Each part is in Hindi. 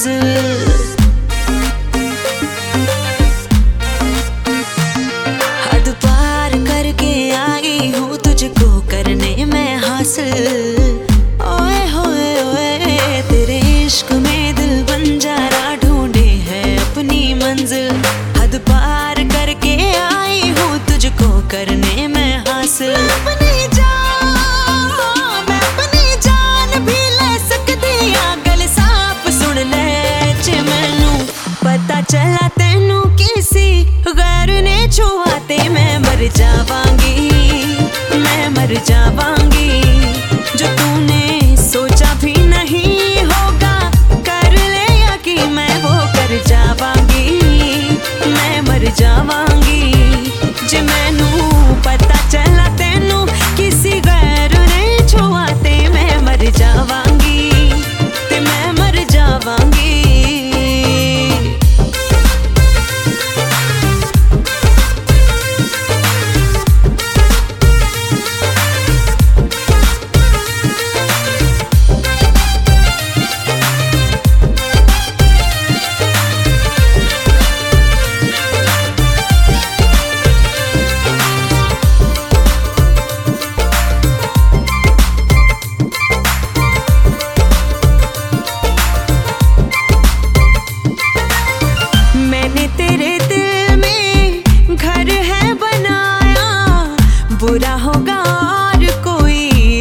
हद पार करके आई हूँ तुझको करने में हासिल। साला तेनू किसी गैर ने छुआते मैं मर जावांगी मैं मर जावांगी।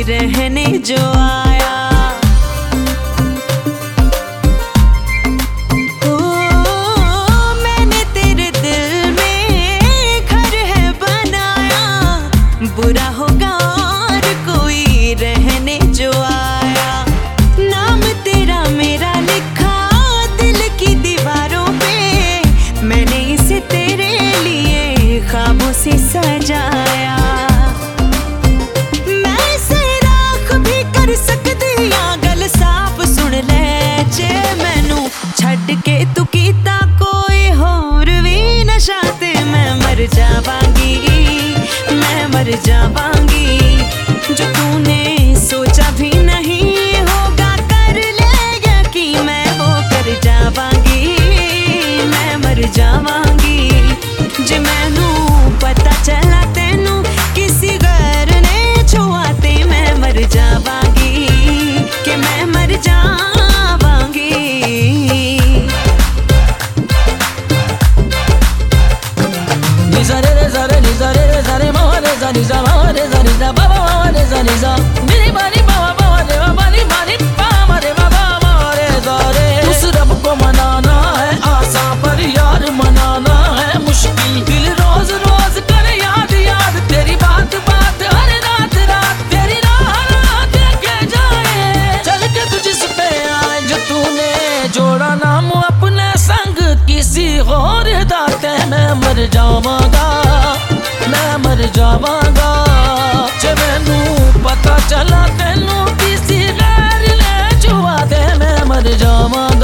रहने जो आ पर जावा। za ni de za ni de de ni de मनाना है आसा पर यार मनाना है मुश्किल दिल रोज रोज कर याद याद तेरी बात बात हर रात रात तेरी राह रात के जाए चल के तू आए जो तूने जोड़ा नाम अपने संग किसी और दाते मैं मर जावांगा ਜਾਵਾਂਗਾ। ਜੇ ਮੈਨੂੰ ਪਤਾ ਚੱਲਾ ਤੈਨੂੰ ਕਿਸੇ ਲਹਿਰ ਲੈ ਚੁਵਾ ਦੇ ਮੈਂ ਮਰ ਜਾਵਾਂਗਾ।